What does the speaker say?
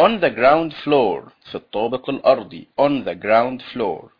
on the ground floor. في الطابق الأرضي on the ground floor.